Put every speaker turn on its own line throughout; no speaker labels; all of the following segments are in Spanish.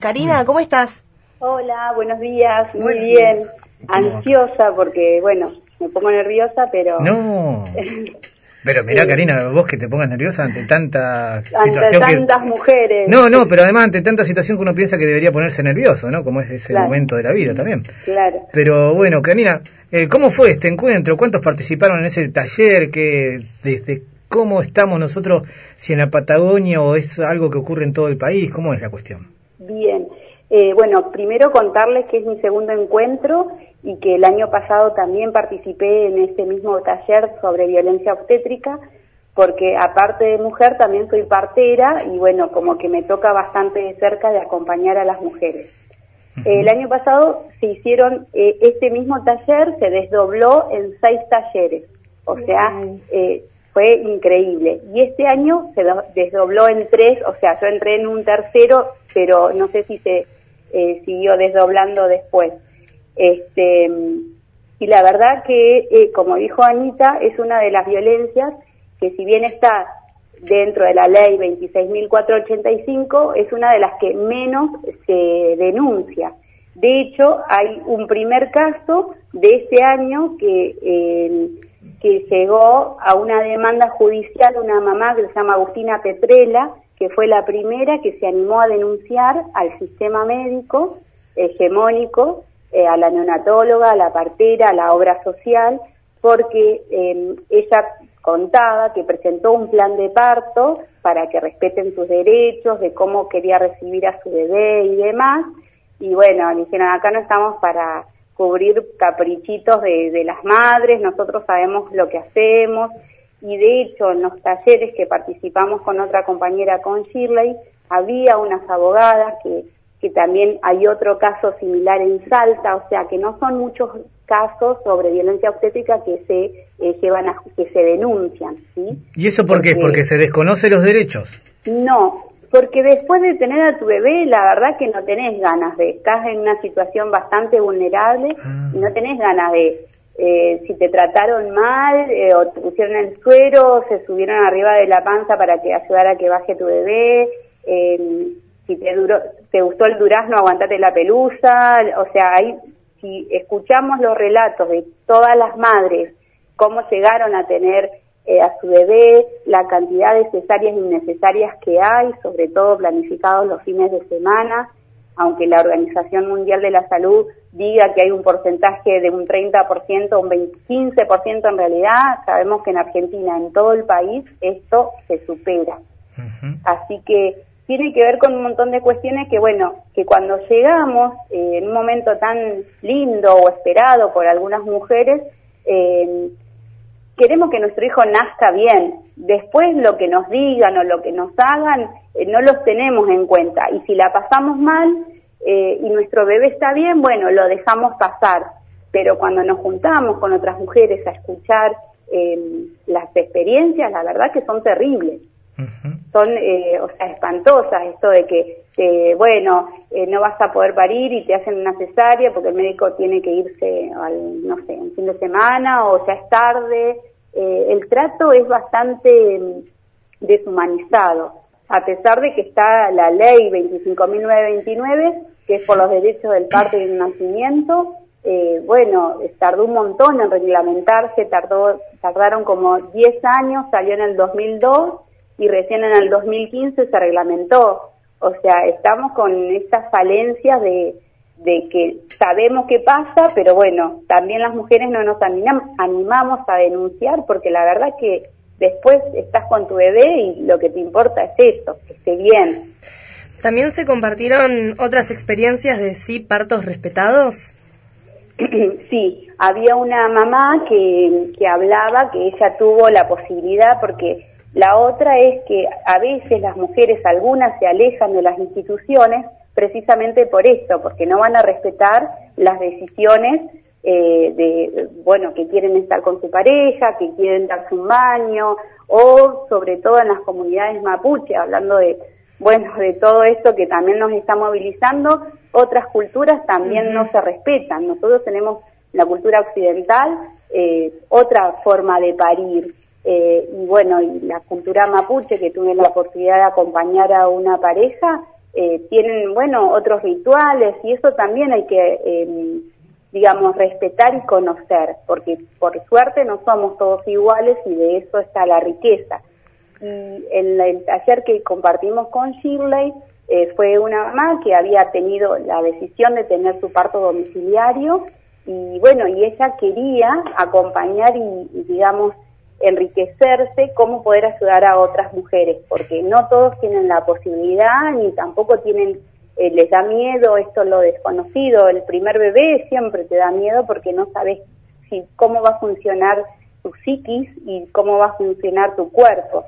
Karina, ¿cómo estás?
Hola, buenos días, muy bien. Ansiosa porque, bueno, me pongo nerviosa, pero...
No. Pero mira, Karina, vos que te pongas nerviosa ante tanta
ante
situación
tantas
que...
mujeres.
No, no, pero además ante tanta situación que uno piensa que debería ponerse nervioso, ¿no? Como es ese
Claro.
momento de la vida también.
Claro.
Pero bueno, Karina, eh, ¿cómo fue este encuentro? ¿Cuántos participaron en ese taller? que desde cómo estamos nosotros? Si en la Patagonia o es algo que ocurre en todo el país, ¿cómo es la cuestión?
Bien. Eh, bueno, primero contarles que es mi segundo encuentro y que el año pasado también participé en este mismo taller sobre violencia obstétrica, porque aparte de mujer también soy partera y bueno, como que me toca bastante de cerca de acompañar a las mujeres. El año pasado se hicieron, eh, este mismo taller se desdobló en seis talleres, o sea, eh, fue increíble. Y este año se do- desdobló en tres, o sea, yo entré en un tercero, pero no sé si se eh, siguió desdoblando después. Este, y la verdad que, eh, como dijo Anita, es una de las violencias que si bien está dentro de la ley 26.485, es una de las que menos se denuncia. De hecho, hay un primer caso de este año que, eh, que llegó a una demanda judicial una mamá que se llama Agustina Petrela, que fue la primera que se animó a denunciar al sistema médico hegemónico, eh, a la neonatóloga, a la partera, a la obra social, porque eh, ella contaba que presentó un plan de parto para que respeten sus derechos, de cómo quería recibir a su bebé y demás. Y bueno, dijeron, acá no estamos para cubrir caprichitos de, de las madres, nosotros sabemos lo que hacemos. Y de hecho, en los talleres que participamos con otra compañera, con Shirley, había unas abogadas que, que también hay otro caso similar en Salta, o sea que no son muchos casos sobre violencia obstétrica que se eh, llevan a, que se denuncian, ¿sí?
¿Y eso por qué?
Porque-
¿Porque se desconoce los derechos?
No, porque después de tener a tu bebé, la verdad que no tenés ganas de, estás en una situación bastante vulnerable
Ah.
y no tenés ganas de, eh, si te trataron mal eh, o te pusieron el suero, se subieron arriba de la panza para que ayudara a que baje tu bebé, eh, si te, duró, te gustó el durazno, aguantate la pelusa, o sea, ahí, si escuchamos los relatos de todas las madres, cómo llegaron a tener eh, a su bebé, la cantidad de cesáreas innecesarias que hay, sobre todo planificados los fines de semana, aunque la Organización Mundial de la Salud diga que hay un porcentaje de un 30%, un 20 15% en realidad, sabemos que en Argentina, en todo el país, esto se supera. Así que tiene que ver con un montón de cuestiones que, bueno, que cuando llegamos eh, en un momento tan lindo o esperado por algunas mujeres, eh, queremos que nuestro hijo nazca bien. Después lo que nos digan o lo que nos hagan, eh, no los tenemos en cuenta. Y si la pasamos mal eh, y nuestro bebé está bien, bueno, lo dejamos pasar. Pero cuando nos juntamos con otras mujeres a escuchar eh, las experiencias, la verdad que son terribles. Son eh, o sea, espantosas, esto de que, eh, bueno, eh, no vas a poder parir y te hacen una cesárea porque el médico tiene que irse al, no sé, un fin de semana o ya es tarde. Eh, el trato es bastante mm, deshumanizado, a pesar de que está la ley 25.929, que es por los derechos del parto y el nacimiento, bueno, tardó un montón en reglamentarse, tardó, tardaron como 10 años, salió en el 2002 y recién en el 2015 se reglamentó. O sea, estamos con estas falencias de, de que sabemos qué pasa, pero bueno, también las mujeres no nos animam- animamos a denunciar porque la verdad que después estás con tu bebé y lo que te importa es eso, que esté bien.
También se compartieron otras experiencias de sí partos respetados.
sí, había una mamá que, que hablaba que ella tuvo la posibilidad, porque la otra es que a veces las mujeres, algunas se alejan de las instituciones precisamente por esto, porque no van a respetar las decisiones eh, de, bueno, que quieren estar con su pareja, que quieren darse un baño, o sobre todo en las comunidades mapuche, hablando de, bueno, de todo esto que también nos está movilizando, otras culturas también no se respetan. Nosotros tenemos la cultura occidental eh, otra forma de parir. Eh, y bueno, y la cultura mapuche, que tuve la oportunidad de acompañar a una pareja, eh, tienen, bueno, otros rituales y eso también hay que, em, digamos, respetar y conocer, porque por suerte no somos todos iguales y de eso está la riqueza. Y en el taller que compartimos con Shirley, eh, fue una mamá que había tenido la decisión de tener su parto domiciliario y bueno, y ella quería acompañar y digamos, enriquecerse, cómo poder ayudar a otras mujeres, porque no todos tienen la posibilidad ni tampoco tienen, eh, les da miedo esto lo desconocido. El primer bebé siempre te da miedo porque no sabes si cómo va a funcionar tu psiquis y cómo va a funcionar tu cuerpo.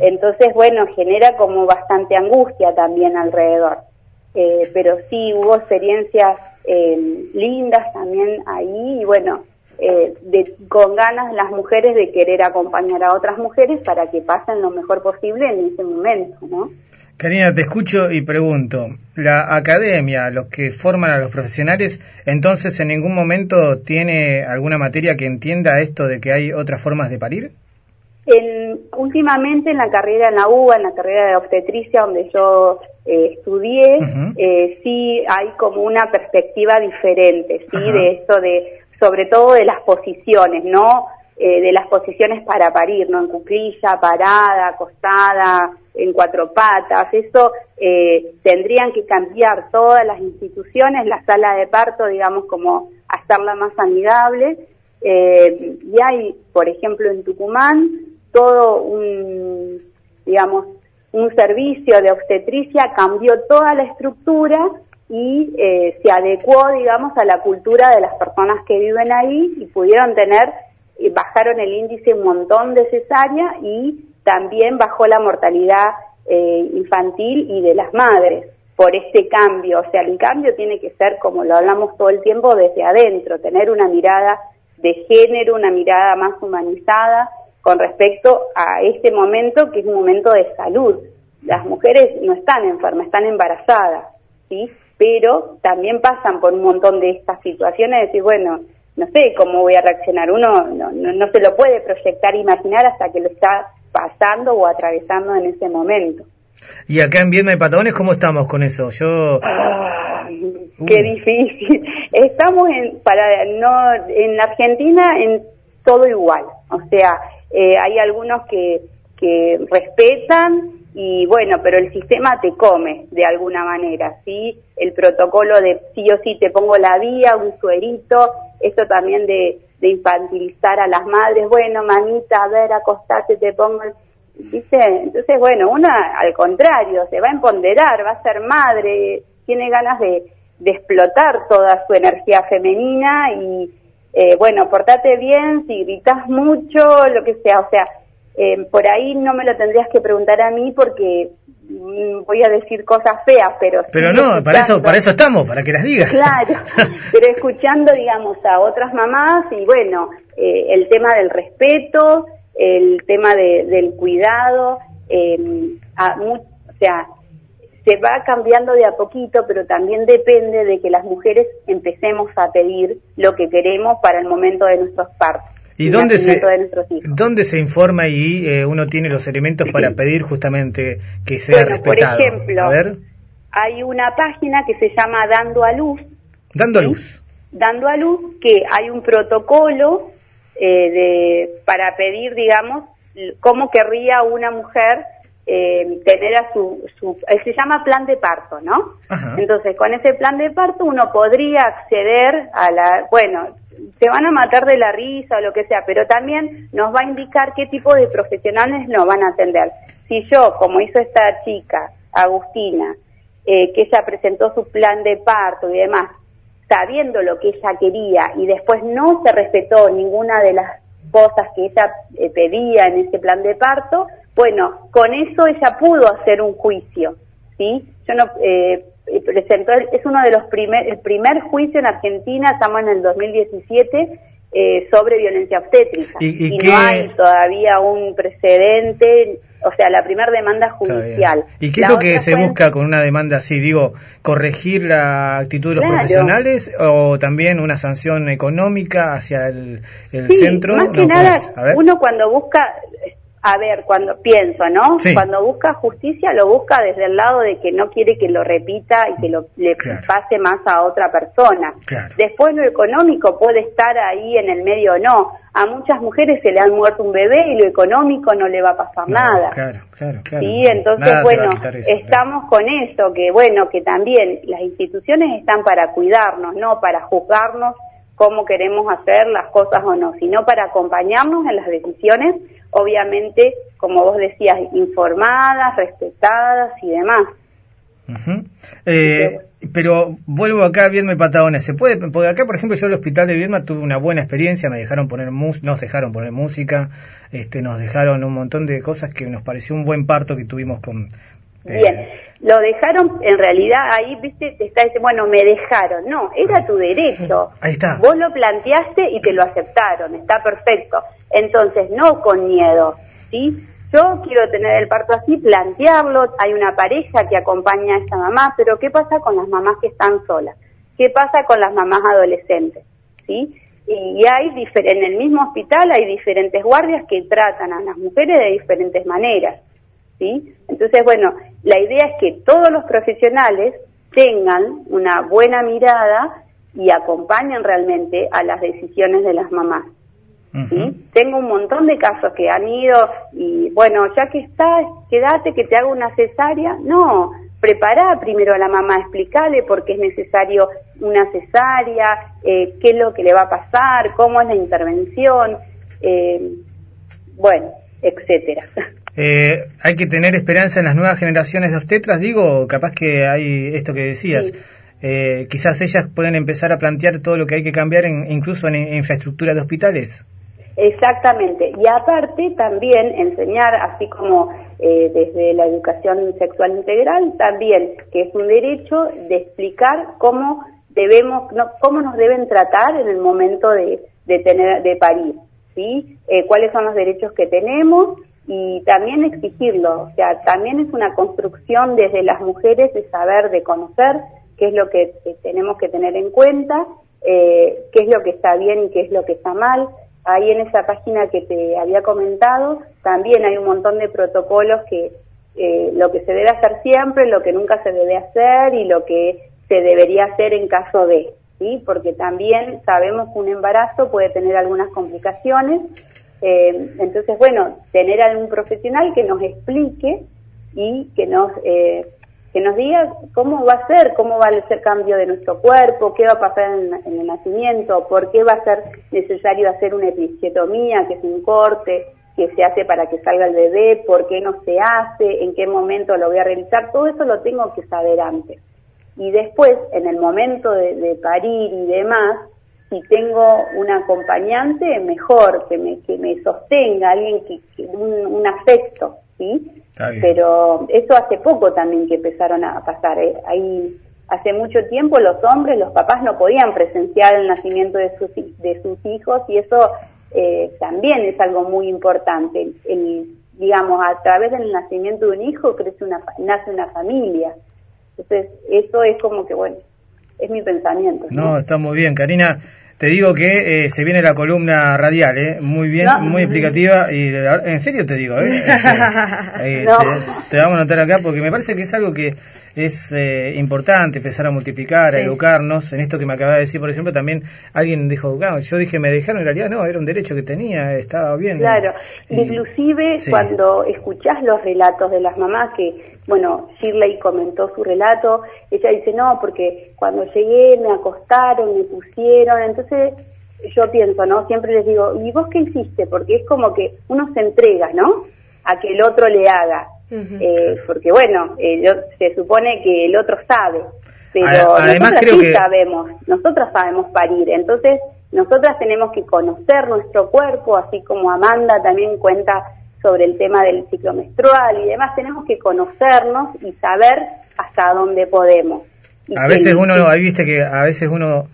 Entonces, bueno, genera como bastante angustia también alrededor. Eh, pero sí hubo experiencias eh, lindas también ahí y bueno, eh, de, con ganas las mujeres de querer acompañar a otras mujeres para que pasen lo mejor posible en ese momento, ¿no?
Karina, te escucho y pregunto, la academia, los que forman a los profesionales, entonces en ningún momento tiene alguna materia que entienda esto de que hay otras formas de parir?
En, últimamente en la carrera en la UBA, en la carrera de obstetricia donde yo eh, estudié, eh, sí hay como una perspectiva diferente, sí, de esto de sobre todo de las posiciones, ¿no? Eh, de las posiciones para parir, ¿no? En cuclilla, parada, acostada, en cuatro patas. Eso eh, tendrían que cambiar todas las instituciones, la sala de parto, digamos, como hacerla más amigable. Eh, y hay, por ejemplo, en Tucumán, todo un, digamos, un servicio de obstetricia cambió toda la estructura y eh, se adecuó, digamos, a la cultura de las personas que viven ahí y pudieron tener, bajaron el índice un montón de cesárea y también bajó la mortalidad eh, infantil y de las madres por este cambio. O sea, el cambio tiene que ser, como lo hablamos todo el tiempo, desde adentro, tener una mirada de género, una mirada más humanizada con respecto a este momento que es un momento de salud. Las mujeres no están enfermas, están embarazadas, ¿sí? Pero también pasan por un montón de estas situaciones de decir, bueno, no sé cómo voy a reaccionar. Uno no, no, se lo puede proyectar, imaginar hasta que lo está pasando o atravesando en ese momento.
Y acá en Viedma y Patagones, ¿cómo estamos con eso? Yo...
qué difícil. Estamos en, para, no, en la Argentina en todo igual. O sea, eh, hay algunos que, que respetan y bueno, pero el sistema te come de alguna manera, ¿sí? El protocolo de sí o sí te pongo la vía, un suerito, esto también de, de infantilizar a las madres, bueno, mamita, a ver, acostate, te pongo... ¿Dice? Entonces, bueno, una al contrario, se va a empoderar, va a ser madre, tiene ganas de, de explotar toda su energía femenina y, eh, bueno, portate bien, si gritas mucho, lo que sea, o sea, eh, por ahí no me lo tendrías que preguntar a mí porque mm, voy a decir cosas feas, pero...
Pero no, para eso, para eso estamos, para que las digas.
Claro, pero escuchando, digamos, a otras mamás y bueno, eh, el tema del respeto, el tema del cuidado, eh, o sea, se va cambiando de a poquito, pero también depende de que las mujeres empecemos a pedir lo que queremos para el momento de nuestros partos.
¿Y dónde se, dónde se informa y eh, uno tiene los elementos para pedir justamente que sea respetado?
Por ejemplo, hay una página que se llama Dando a Luz.
Dando a Luz.
Dando a Luz, que hay un protocolo eh, de, para pedir, digamos, cómo querría una mujer eh, tener a su, su, se llama plan de parto, ¿no? Entonces, con ese plan de parto uno podría acceder a la, bueno, se van a matar de la risa o lo que sea, pero también nos va a indicar qué tipo de profesionales nos van a atender. Si yo, como hizo esta chica, Agustina, eh, que ella presentó su plan de parto y demás, sabiendo lo que ella quería y después no se respetó ninguna de las cosas que ella eh, pedía en ese plan de parto, bueno, con eso ella pudo hacer un juicio, ¿sí? Yo no, eh, presentó, es uno de los primer, el primer juicio en Argentina, estamos en el 2017, eh, sobre violencia obstétrica. Y, no hay todavía un precedente, o sea, la primera demanda judicial.
¿Y qué es lo que se busca con una demanda así? Digo, ¿corregir la actitud de los profesionales o también una sanción económica hacia el, centro?
Más que nada, uno cuando busca a ver, cuando pienso, ¿no? Cuando busca justicia, lo busca desde el lado de que no quiere que lo repita y que lo, le pase más a otra persona. Después lo económico puede estar ahí en el medio o no. A muchas mujeres se le han muerto un bebé y lo económico no le va a pasar nada.
Claro, claro, claro.
Sí, entonces, bueno, estamos con eso, que bueno, que también las instituciones están para cuidarnos, no para juzgarnos cómo queremos hacer las cosas o no, sino para acompañarnos en las decisiones obviamente, como vos decías, informadas, respetadas y demás.
Eh, pero vuelvo acá a Viedma y Patagones. ¿Se puede? Porque acá, por ejemplo, yo en el hospital de Viedma tuve una buena experiencia. Me dejaron poner nos dejaron poner música, este, nos dejaron un montón de cosas que nos pareció un buen parto que tuvimos con.
Eh, Bien, lo dejaron, en realidad ahí, viste, te está diciendo, bueno, me dejaron. No, era tu derecho.
Ahí está.
Vos lo planteaste y te lo aceptaron, está perfecto. Entonces, no con miedo, ¿sí? Yo quiero tener el parto así, plantearlo, hay una pareja que acompaña a esta mamá, pero ¿qué pasa con las mamás que están solas? ¿Qué pasa con las mamás adolescentes? ¿Sí? Y hay en el mismo hospital hay diferentes guardias que tratan a las mujeres de diferentes maneras. ¿sí? Entonces, bueno, la idea es que todos los profesionales tengan una buena mirada y acompañen realmente a las decisiones de las mamás. Tengo un montón de casos que han ido y bueno, ya que estás, quédate que te haga una cesárea. No, prepara primero a la mamá, explicarle por qué es necesario una cesárea, eh, qué es lo que le va a pasar, cómo es la intervención, eh, bueno, etcétera.
Eh, hay que tener esperanza en las nuevas generaciones de obstetras, digo, capaz que hay esto que decías. quizás ellas pueden empezar a plantear todo lo que hay que cambiar en, incluso en infraestructura de hospitales.
Exactamente. Y aparte también enseñar, así como eh, desde la educación sexual integral, también que es un derecho de explicar cómo debemos, cómo nos deben tratar en el momento de, tener, de parir, ¿sí? Eh, cuáles son los derechos que tenemos y también exigirlo. O sea, también es una construcción desde las mujeres de saber, de conocer qué es lo que tenemos que tener en cuenta, eh, qué es lo que está bien y qué es lo que está mal ahí en esa página que te había comentado, también hay un montón de protocolos que eh, lo que se debe hacer siempre, lo que nunca se debe hacer y lo que se debería hacer en caso de, ¿sí? Porque también sabemos que un embarazo puede tener algunas complicaciones. Eh, entonces, bueno, tener algún profesional que nos explique y que nos eh, que nos diga cómo va a ser, cómo va a ser cambio de nuestro cuerpo, qué va a pasar en, el nacimiento, por qué va a ser necesario hacer una episiotomía, que es un corte que se hace para que salga el bebé, por qué no se hace, en qué momento lo voy a realizar, todo eso lo tengo que saber antes. Y después, en el momento de, parir y demás, si tengo un acompañante, mejor, que me, que me sostenga, alguien que, un, un afecto, ¿sí? Pero eso hace poco también que empezaron a pasar. ¿eh? Ahí hace mucho tiempo los hombres, los papás no podían presenciar el nacimiento de sus, de sus hijos y eso eh, también es algo muy importante. El, digamos, a través del nacimiento de un hijo crece una, nace una familia. Entonces, eso es como que, bueno, es mi pensamiento.
no está muy bien, Karina. Te digo que eh, se viene la columna radial, ¿eh? Muy bien, muy explicativa. y En serio te digo, ¿eh? Este, te, vamos a notar acá porque me parece que es algo que es eh, importante empezar a multiplicar, a educarnos. En esto que me acaba de decir, por ejemplo, también alguien dijo, yo dije, me dejaron, en realidad no, era un derecho que tenía, estaba bien.
Claro, inclusive cuando escuchás los relatos de las mamás que, bueno, Shirley comentó su relato, ella dice, no, porque cuando llegué me acostaron, me pusieron, entonces yo pienso, ¿no? Siempre les digo, ¿y vos qué hiciste? Porque es como que uno se entrega, ¿no? A que el otro le haga. Eh, porque bueno, eh, se supone que el otro sabe, pero
Además,
nosotras sí sabemos, nosotras sabemos parir, entonces nosotras tenemos que conocer nuestro cuerpo, así como Amanda también cuenta sobre el tema del ciclo menstrual y demás, tenemos que conocernos y saber hasta dónde podemos.
a veces uno, ahí viste que a veces uno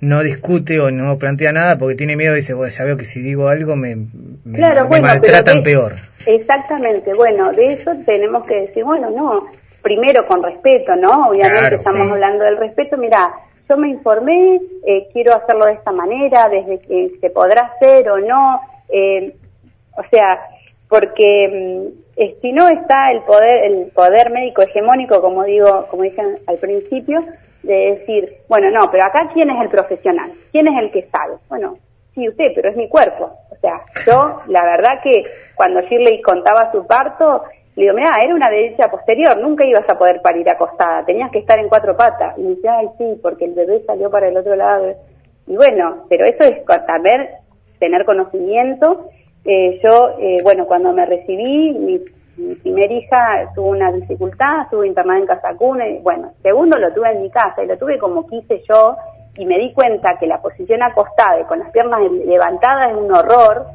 no discute o no plantea nada porque tiene miedo y dice, bueno, ya veo que si digo algo me, me, maltratan peor.
Exactamente, bueno, de eso tenemos que decir, bueno, no, primero con respeto, ¿no? Obviamente estamos hablando del respeto, mira, yo me informé, eh, quiero hacerlo de esta manera, desde que se podrá hacer o no, eh, o sea, porque mm, si no está el poder, el poder médico hegemónico, como digo, como dije al principio, de decir, bueno, no, pero acá quién es el profesional, quién es el que sabe. Bueno, sí, usted, pero es mi cuerpo. O sea, yo, la verdad que cuando Shirley contaba su parto, le digo, mira, era una derecha posterior, nunca ibas a poder parir acostada, tenías que estar en cuatro patas. Y me dice, ay, sí, porque el bebé salió para el otro lado. Y bueno, pero eso es saber, tener conocimiento. Eh, yo, eh, bueno, cuando me recibí, mi, mi primera hija tuvo una dificultad, estuvo internada en casa cuna, y bueno, segundo lo tuve en mi casa y lo tuve como quise yo y me di cuenta que la posición acostada y con las piernas levantadas es un horror.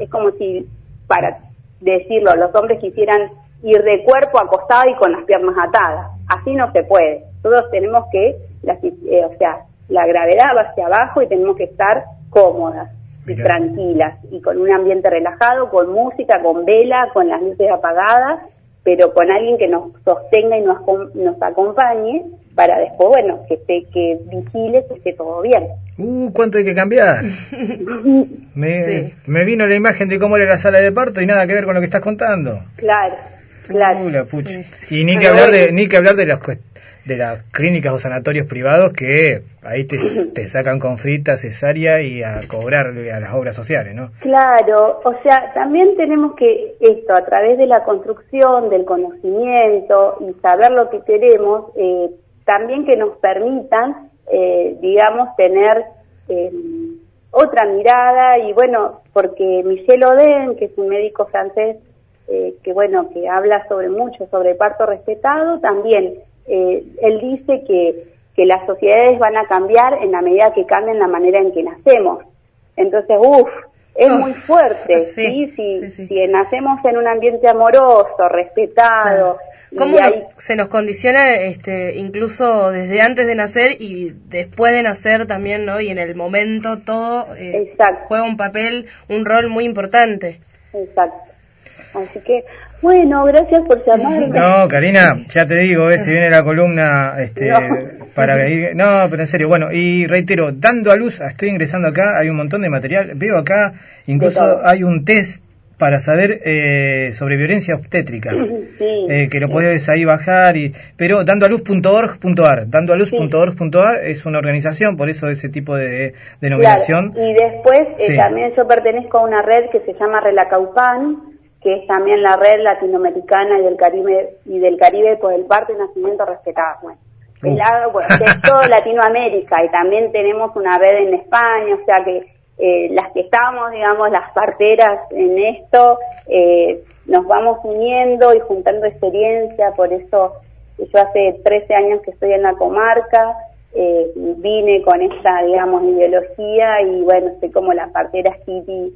Es como si, para decirlo, los hombres quisieran ir de cuerpo acostado y con las piernas atadas. Así no se puede. Todos tenemos que, eh, o sea, la gravedad va hacia abajo y tenemos que estar cómodas y tranquilas y con un ambiente relajado, con música, con vela, con las luces apagadas, pero con alguien que nos sostenga y nos, nos acompañe para después, bueno, que esté, que vigile que esté todo bien.
Uh, ¿cuánto hay que cambiar? me, me vino la imagen de cómo era la sala de parto y nada que ver con lo que estás contando.
Claro. Claro.
Y ni que, hablar de, ni que hablar de las de las clínicas o sanatorios privados que ahí te, te sacan con fritas, cesárea y a cobrar a las obras sociales, ¿no?
Claro, o sea, también tenemos que esto, a través de la construcción, del conocimiento y saber lo que queremos, eh, también que nos permitan, eh, digamos, tener eh, otra mirada y bueno, porque Michel Oden, que es un médico francés eh, que bueno, que habla sobre mucho sobre parto respetado, también eh, él dice que, que las sociedades van a cambiar en la medida que cambien la manera en que nacemos. Entonces, uff, es oh, muy fuerte, sí, Si, si nacemos en un ambiente amoroso, respetado.
¿Cómo se nos condiciona este, incluso desde antes de nacer y después de nacer también, ¿no? Y en el momento todo eh, juega un papel, un rol muy importante.
Exacto. Así que, bueno, gracias por llamarme.
No, Karina, ya te digo, eh, si viene la columna este, para ir... No, pero en serio, bueno, y reitero, dando a luz, estoy ingresando acá, hay un montón de material, veo acá, incluso hay un test para saber eh, sobre violencia obstétrica, eh, que lo puedes ahí bajar, y pero dandoaluz.org.ar, dandoaluz.org.ar es una organización, por eso ese tipo de denominación.
Y después también yo pertenezco a una red que se llama Relacaupan, que es también la red latinoamericana y del Caribe y del Caribe por el parto y nacimiento respetado. Bueno, es todo Latinoamérica y también tenemos una red en España, o sea que eh, las que estamos, digamos, las parteras en esto, eh, nos vamos uniendo y juntando experiencia, por eso yo hace 13 años que estoy en la comarca, eh, vine con esta, digamos, ideología y bueno, soy como la partera hippie